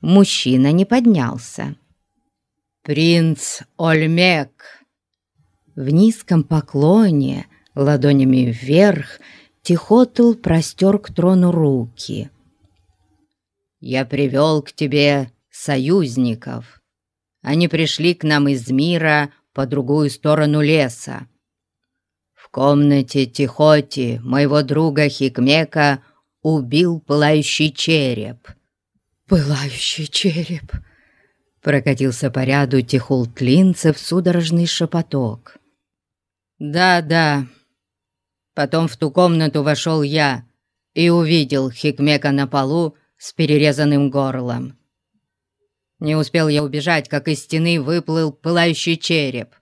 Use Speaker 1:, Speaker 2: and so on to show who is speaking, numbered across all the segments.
Speaker 1: Мужчина не поднялся.
Speaker 2: «Принц Ольмек!»
Speaker 1: В низком поклоне, ладонями вверх, Тихотл простер к трону руки.
Speaker 2: «Я привел к тебе союзников. Они пришли к нам из мира по другую сторону леса. В комнате Тихоти моего друга Хикмека убил пылающий череп».
Speaker 1: «Пылающий череп!» Прокатился по ряду тихултлинцев судорожный шепоток.
Speaker 2: «Да-да. Потом в ту комнату вошел я и увидел Хикмека на полу с перерезанным горлом. Не успел я убежать, как из стены выплыл пылающий череп.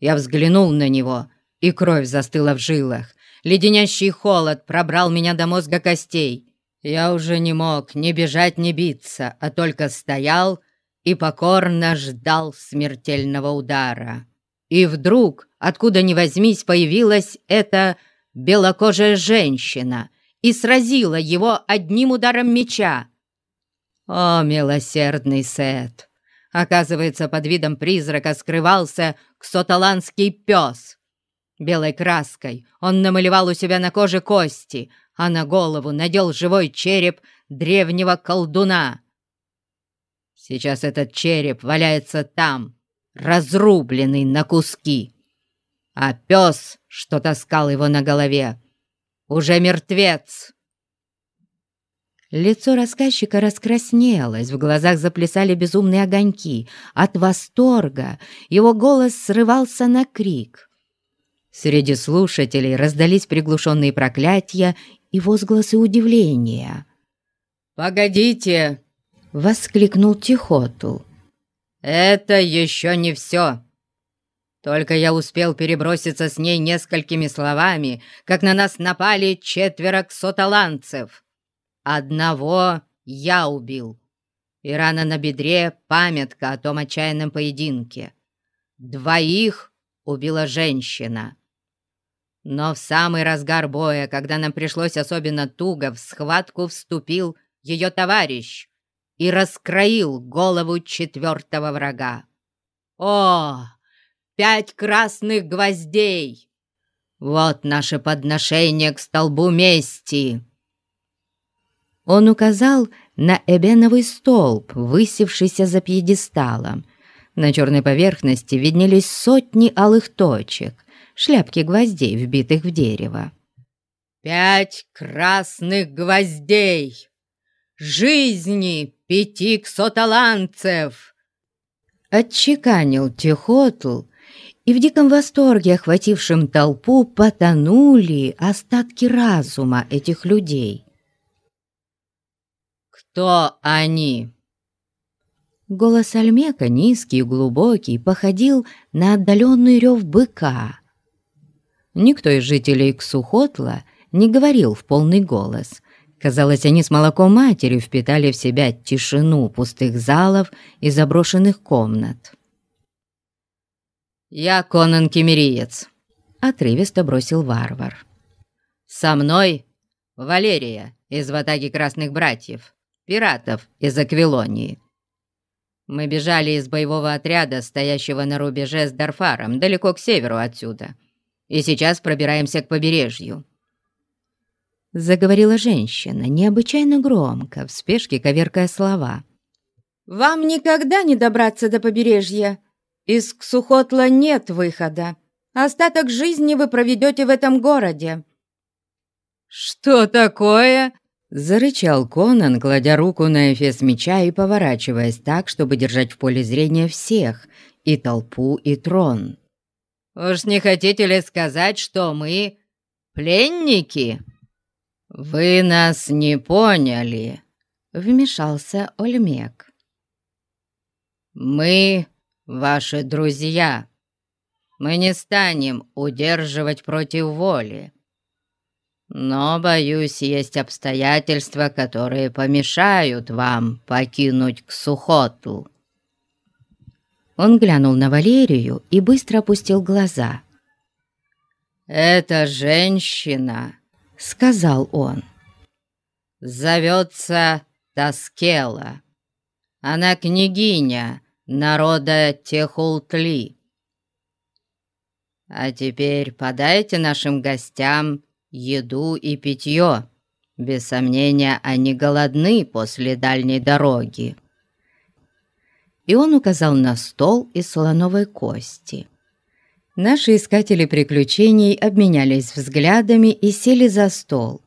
Speaker 2: Я взглянул на него, и кровь застыла в жилах. Леденящий холод пробрал меня до мозга костей. Я уже не мог ни бежать, ни биться, а только стоял и покорно ждал смертельного удара. И вдруг, откуда ни возьмись, появилась эта белокожая женщина и сразила его одним ударом меча. О, милосердный Сет! Оказывается, под видом призрака скрывался ксоталанский пес. Белой краской он намалевал у себя на коже кости, а на голову надел живой череп древнего колдуна. Сейчас этот череп валяется там, разрубленный на куски, а пес, что таскал его на голове, уже мертвец.
Speaker 1: Лицо рассказчика раскраснелось, в глазах заплясали безумные огоньки. От восторга его голос срывался на крик. Среди слушателей раздались приглушенные проклятия и возгласы удивления.
Speaker 2: «Погодите!»
Speaker 1: — воскликнул Тихотл.
Speaker 2: «Это еще не все!» Только я успел переброситься с ней несколькими словами, как на нас напали четверо ксоталанцев. Одного я убил. И рана на бедре — памятка о том отчаянном поединке. Двоих убила женщина. Но в самый разгар боя, когда нам пришлось особенно туго, в схватку вступил ее товарищ и раскроил голову четвертого врага. О, пять красных гвоздей! Вот наше подношение к столбу мести!»
Speaker 1: Он указал на эбеновый столб, высевшийся за пьедесталом. На черной поверхности виднелись сотни алых точек, шляпки гвоздей, вбитых в дерево.
Speaker 2: «Пять красных гвоздей! Жизни пяти ксоталанцев!»
Speaker 1: Отчеканил Тихотл, и в диком восторге, охватившем толпу, потонули остатки разума этих людей.
Speaker 2: «Кто они?»
Speaker 1: Голос Альмека, низкий и глубокий, походил на отдаленный рев быка. Никто из жителей Ксухотла не говорил в полный голос. Казалось, они с молоком матери впитали в себя тишину пустых залов и заброшенных комнат.
Speaker 2: «Я Конан Кемериец», —
Speaker 1: отрывисто бросил варвар.
Speaker 2: «Со мной Валерия из Ватаги Красных Братьев, пиратов из Аквилонии. Мы бежали из боевого отряда, стоящего на рубеже с Дарфаром, далеко к северу отсюда, и сейчас пробираемся к побережью».
Speaker 1: Заговорила женщина, необычайно громко, в спешке коверкая слова.
Speaker 3: «Вам никогда не добраться до побережья», из Ксухотла нет выхода. Остаток жизни вы проведете в этом городе».
Speaker 2: «Что такое?»
Speaker 1: Зарычал Конан, кладя руку на эфес меча и поворачиваясь так, чтобы держать в поле зрения всех, и толпу, и трон.
Speaker 2: «Уж не хотите ли сказать, что мы пленники?» «Вы нас не поняли», — вмешался Ольмек. «Мы ваши друзья. Мы не станем удерживать против воли. Но, боюсь, есть обстоятельства, которые помешают вам покинуть Ксухотл».
Speaker 1: Он глянул на Валерию и быстро опустил глаза.
Speaker 2: «Эта женщина», — сказал он, — «зовется Таскела. Она княгиня народа Техултли. А теперь подайте нашим гостям еду и питье. Без сомнения, они голодны после дальней дороги.
Speaker 1: И он указал на стол из слоновой кости. Наши искатели приключений обменялись взглядами и сели за стол.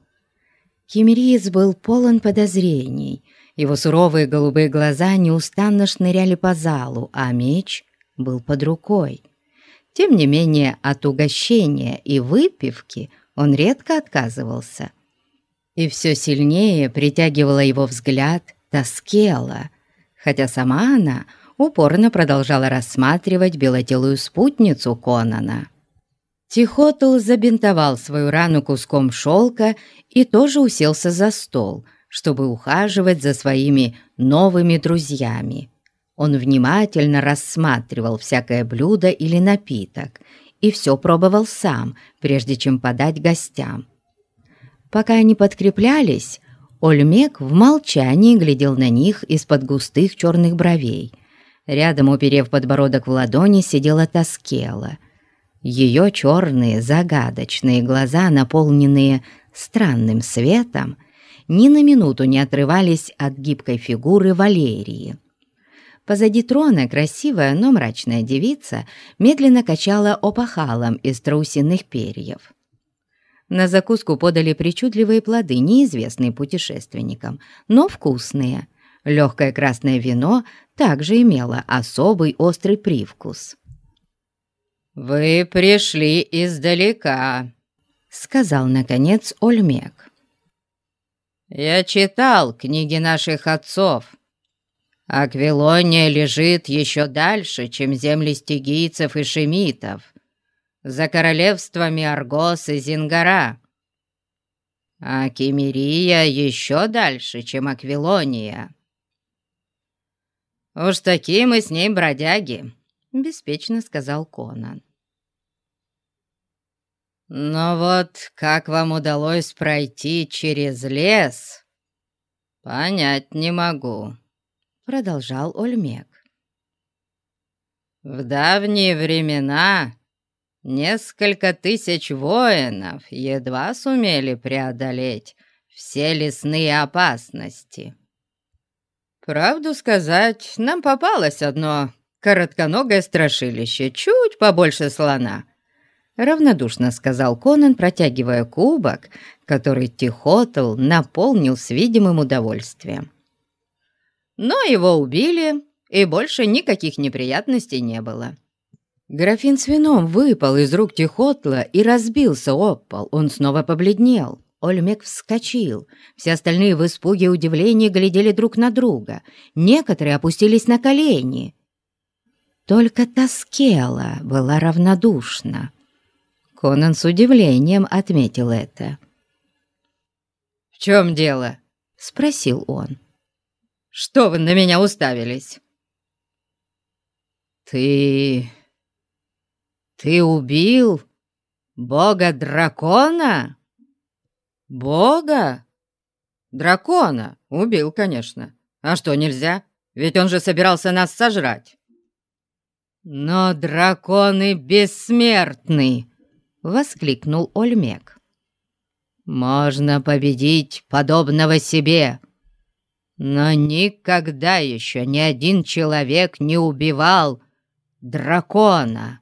Speaker 1: Кемериец был полон подозрений. Его суровые голубые глаза неустанно шныряли по залу, а меч был под рукой. Тем не менее, от угощения и выпивки он редко отказывался. И все сильнее притягивала его взгляд Таскела, хотя сама она упорно продолжала рассматривать белотелую спутницу Конана. Тихотл забинтовал свою рану куском шелка и тоже уселся за стол, чтобы ухаживать за своими новыми друзьями. Он внимательно рассматривал всякое блюдо или напиток и все пробовал сам, прежде чем подать гостям. Пока они подкреплялись, Ольмек в молчании глядел на них из-под густых черных бровей – Рядом, уперев подбородок в ладони, сидела Таскела. Ее черные, загадочные глаза, наполненные странным светом, ни на минуту не отрывались от гибкой фигуры Валерии. Позади трона красивая, но мрачная девица медленно качала опахалом из трусиных перьев. На закуску подали причудливые плоды, неизвестные путешественникам, но вкусные. Легкое красное вино также имело особый острый привкус.
Speaker 2: «Вы пришли издалека», — сказал, наконец, Ольмек. «Я читал книги наших отцов. Аквилония лежит еще дальше, чем земли стигийцев и шемитов, за королевствами Аргос и Зингара. А Кемерия еще дальше, чем Аквилония. «Уж такие мы с ней бродяги», — беспечно сказал Конан. «Но вот как вам удалось пройти через лес, понять не могу», — продолжал Ольмек. «В давние времена несколько тысяч воинов едва сумели преодолеть все лесные опасности». Правду сказать, нам попалось одно коротконогое страшилище, чуть побольше слона. Равнодушно сказал Конан, протягивая кубок, который Тихотл наполнил с видимым удовольствием. Но его убили, и больше никаких неприятностей не было. Графин с вином выпал из рук Тихотла и разбился об пол. Он снова побледнел. Ольмек вскочил. Все остальные в испуге и удивлении глядели друг на друга. Некоторые опустились на колени. Только Таскела была равнодушна. Конан с удивлением отметил это. «В чем дело?» — спросил он. «Что вы на меня уставились?» «Ты... ты убил бога-дракона?» «Бога? Дракона? Убил, конечно. А что, нельзя? Ведь он же собирался нас сожрать». «Но драконы бессмертны!» — воскликнул Ольмек. «Можно победить подобного себе, но никогда еще ни один человек не убивал дракона.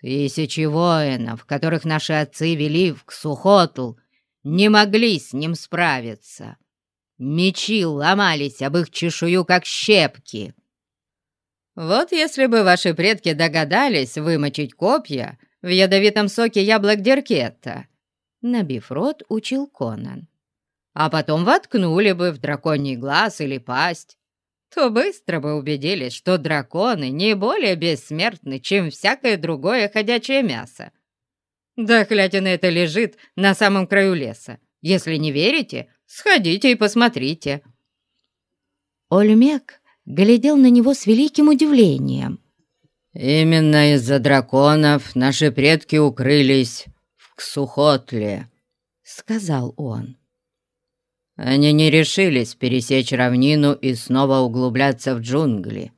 Speaker 2: Тысячи воинов, которых наши отцы вели в Ксухотл, не могли с ним справиться. Мечи ломались об их чешую, как щепки. Вот если бы ваши предки догадались вымочить копья в ядовитом соке яблок Деркетта, набив рот, учил Конан, а потом воткнули бы в драконий глаз или пасть, то быстро бы убедились, что драконы не более бессмертны, чем всякое другое ходячее мясо. Да хлятина это лежит на самом краю леса. Если не верите, сходите и посмотрите».
Speaker 1: Ольмек глядел на него с великим удивлением.
Speaker 2: «Именно из-за драконов наши предки укрылись в Ксухотле», — сказал он. Они не решились пересечь равнину и снова углубляться в джунгли.